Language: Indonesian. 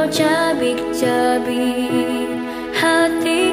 kau cabik-cabik. Hati